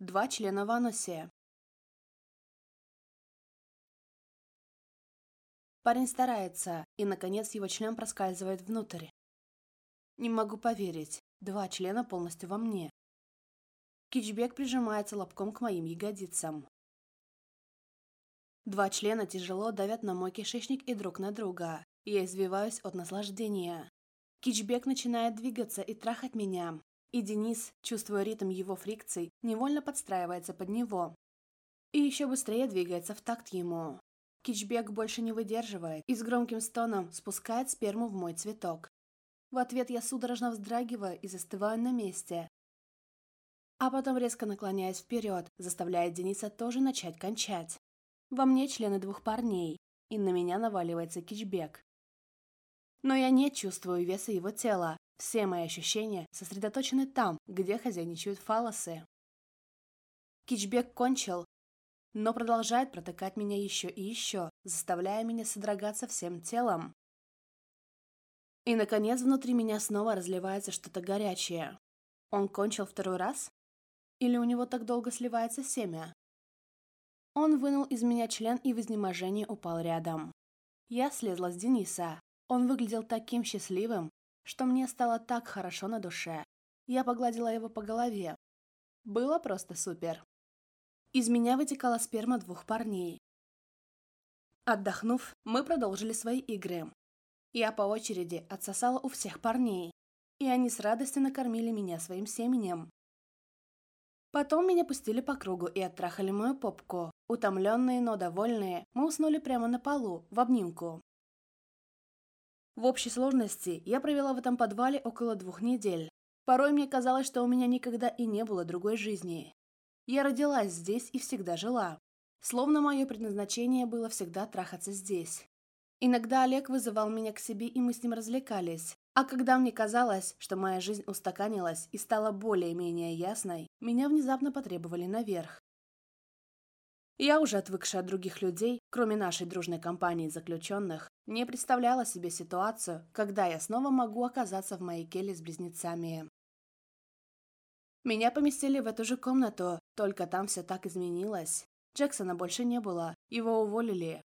два члена Ваносия. Парень старается, и, наконец, его член проскальзывает внутрь. Не могу поверить, два члена полностью во мне. Кичбек прижимается лобком к моим ягодицам. Два члена тяжело давят на мой кишечник и друг на друга. Я извиваюсь от наслаждения. Кичбек начинает двигаться и трахать меня. И Денис, чувствуя ритм его фрикций, невольно подстраивается под него. И еще быстрее двигается в такт ему. Кичбек больше не выдерживает и с громким стоном спускает сперму в мой цветок. В ответ я судорожно вздрагиваю и застываю на месте. А потом резко наклоняясь вперед, заставляет Дениса тоже начать кончать. Во мне члены двух парней, и на меня наваливается кичбек. Но я не чувствую веса его тела, все мои ощущения сосредоточены там, где хозяйничают фалосы. Кичбек кончил, но продолжает протыкать меня еще и еще, заставляя меня содрогаться всем телом. И, наконец, внутри меня снова разливается что-то горячее. Он кончил второй раз? Или у него так долго сливается семя? Он вынул из меня член и в изнеможении упал рядом. Я слезла с Дениса. Он выглядел таким счастливым, что мне стало так хорошо на душе. Я погладила его по голове. Было просто супер. Из меня вытекала сперма двух парней. Отдохнув, мы продолжили свои игры. Я по очереди отсосала у всех парней, и они с радостью накормили меня своим семенем. Потом меня пустили по кругу и оттрахали мою попку. Утомленные, но довольные, мы уснули прямо на полу, в обнимку. В общей сложности я провела в этом подвале около двух недель. Порой мне казалось, что у меня никогда и не было другой жизни. Я родилась здесь и всегда жила. Словно мое предназначение было всегда трахаться здесь. Иногда Олег вызывал меня к себе, и мы с ним развлекались. А когда мне казалось, что моя жизнь устаканилась и стала более-менее ясной, меня внезапно потребовали наверх. Я, уже отвыкшая от других людей, кроме нашей дружной компании заключенных, не представляла себе ситуацию, когда я снова могу оказаться в моей келье с близнецами. Меня поместили в эту же комнату, только там все так изменилось. Джексона больше не было, его уволили.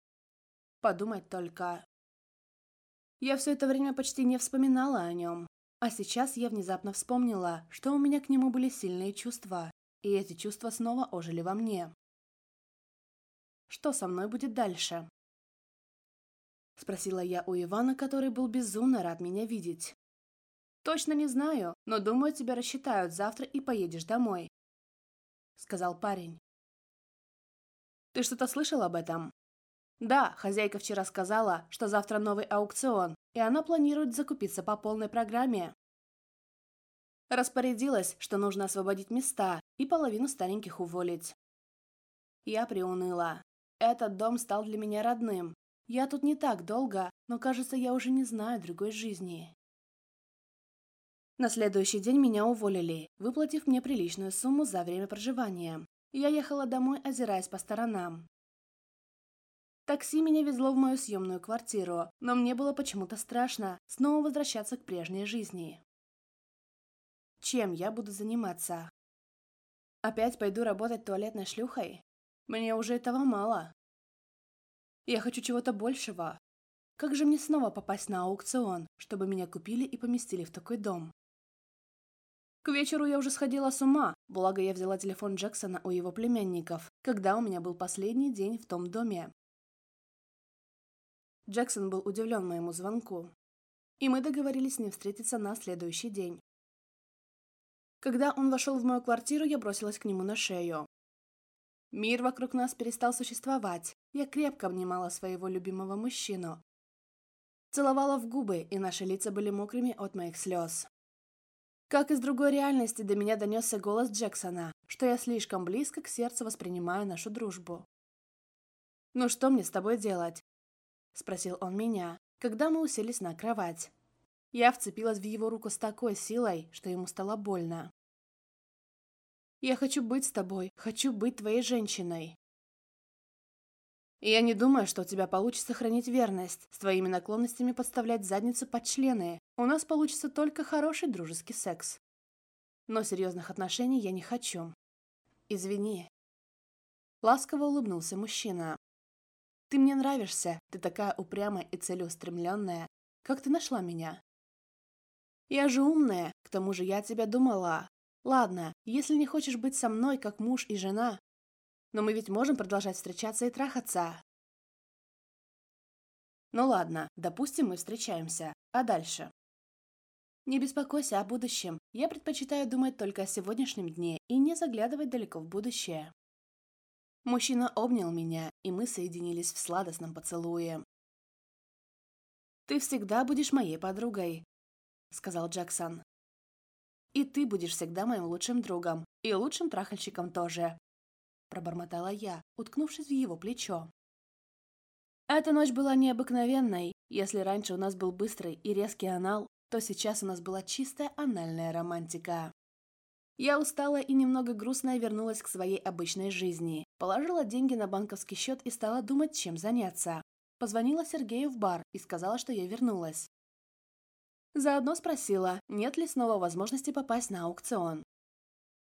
Подумать только. Я все это время почти не вспоминала о нем. А сейчас я внезапно вспомнила, что у меня к нему были сильные чувства, и эти чувства снова ожили во мне что со мной будет дальше?» Спросила я у Ивана, который был безумно рад меня видеть. «Точно не знаю, но думаю, тебя рассчитают завтра и поедешь домой», — сказал парень. «Ты что-то слышал об этом?» «Да, хозяйка вчера сказала, что завтра новый аукцион, и она планирует закупиться по полной программе». Распорядилась, что нужно освободить места и половину стареньких уволить. Я приуныла. Этот дом стал для меня родным. Я тут не так долго, но, кажется, я уже не знаю другой жизни. На следующий день меня уволили, выплатив мне приличную сумму за время проживания. Я ехала домой, озираясь по сторонам. Такси меня везло в мою съемную квартиру, но мне было почему-то страшно снова возвращаться к прежней жизни. Чем я буду заниматься? Опять пойду работать туалетной шлюхой? Мне уже этого мало. Я хочу чего-то большего. Как же мне снова попасть на аукцион, чтобы меня купили и поместили в такой дом? К вечеру я уже сходила с ума, благо я взяла телефон Джексона у его племянников, когда у меня был последний день в том доме. Джексон был удивлен моему звонку, и мы договорились с ним встретиться на следующий день. Когда он вошел в мою квартиру, я бросилась к нему на шею. Мир вокруг нас перестал существовать. Я крепко обнимала своего любимого мужчину. Целовала в губы, и наши лица были мокрыми от моих слез. Как из другой реальности до меня донесся голос Джексона, что я слишком близко к сердцу воспринимаю нашу дружбу. «Ну что мне с тобой делать?» – спросил он меня, когда мы уселись на кровать. Я вцепилась в его руку с такой силой, что ему стало больно. Я хочу быть с тобой, хочу быть твоей женщиной. Я не думаю, что у тебя получится хранить верность, с твоими наклонностями подставлять задницу под члены. У нас получится только хороший дружеский секс. Но серьезных отношений я не хочу. Извини. Ласково улыбнулся мужчина. Ты мне нравишься, ты такая упрямая и целеустремленная. Как ты нашла меня? Я же умная, к тому же я тебя думала, Ладно, если не хочешь быть со мной, как муж и жена. Но мы ведь можем продолжать встречаться и трахаться. Ну ладно, допустим, мы встречаемся. А дальше? Не беспокойся о будущем. Я предпочитаю думать только о сегодняшнем дне и не заглядывать далеко в будущее. Мужчина обнял меня, и мы соединились в сладостном поцелуе. «Ты всегда будешь моей подругой», — сказал Джексон. И ты будешь всегда моим лучшим другом. И лучшим трахальщиком тоже. Пробормотала я, уткнувшись в его плечо. Эта ночь была необыкновенной. Если раньше у нас был быстрый и резкий анал, то сейчас у нас была чистая анальная романтика. Я устала и немного грустная вернулась к своей обычной жизни. Положила деньги на банковский счет и стала думать, чем заняться. Позвонила Сергею в бар и сказала, что я вернулась. Заодно спросила, нет ли снова возможности попасть на аукцион.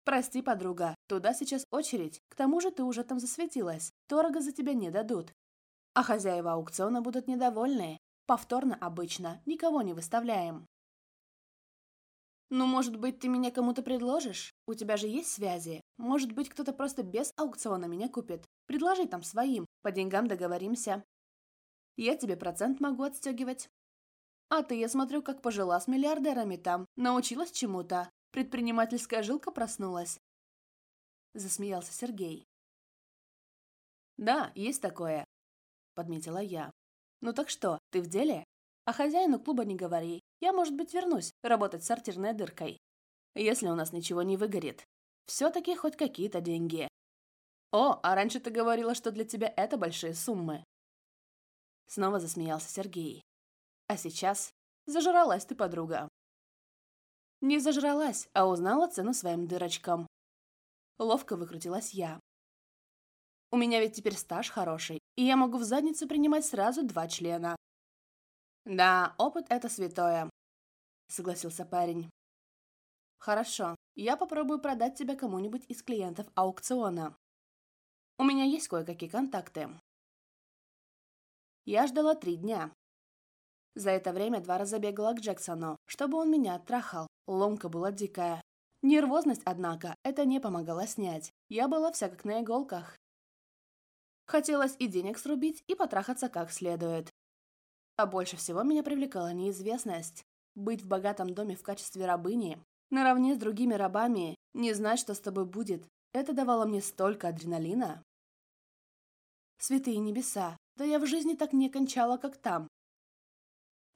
«Прости, подруга, туда сейчас очередь, к тому же ты уже там засветилась, дорого за тебя не дадут». А хозяева аукциона будут недовольны. Повторно обычно, никого не выставляем. «Ну, может быть, ты меня кому-то предложишь? У тебя же есть связи. Может быть, кто-то просто без аукциона меня купит. Предложи там своим, по деньгам договоримся. Я тебе процент могу отстегивать». А ты, я смотрю, как пожила с миллиардерами там, научилась чему-то. Предпринимательская жилка проснулась. Засмеялся Сергей. Да, есть такое, подметила я. Ну так что, ты в деле? А хозяину клуба не говори. Я, может быть, вернусь работать сортирной дыркой. Если у нас ничего не выгорит. Все-таки хоть какие-то деньги. О, а раньше ты говорила, что для тебя это большие суммы. Снова засмеялся Сергей. А сейчас зажралась ты, подруга. Не зажралась, а узнала цену своим дырочкам. Ловко выкрутилась я. У меня ведь теперь стаж хороший, и я могу в задницу принимать сразу два члена. Да, опыт — это святое, — согласился парень. Хорошо, я попробую продать тебя кому-нибудь из клиентов аукциона. У меня есть кое-какие контакты. Я ждала три дня, за это время два раза бегала к Джексону, чтобы он меня оттрахал. Ломка была дикая. Нервозность, однако, это не помогало снять. Я была вся как на иголках. Хотелось и денег срубить, и потрахаться как следует. А больше всего меня привлекала неизвестность. Быть в богатом доме в качестве рабыни, наравне с другими рабами, не знать, что с тобой будет, это давало мне столько адреналина. Святые небеса, да я в жизни так не кончала, как там.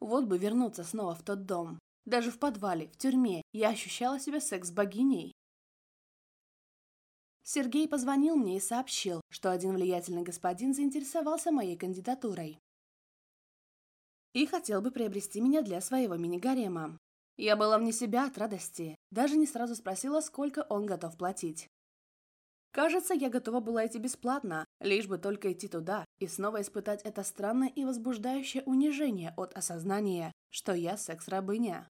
Вот бы вернуться снова в тот дом. Даже в подвале, в тюрьме, я ощущала себя секс-богиней. Сергей позвонил мне и сообщил, что один влиятельный господин заинтересовался моей кандидатурой. И хотел бы приобрести меня для своего мини-гарема. Я была вне себя от радости, даже не сразу спросила, сколько он готов платить. Кажется, я готова была идти бесплатно, лишь бы только идти туда и снова испытать это странное и возбуждающее унижение от осознания, что я секс-рабыня.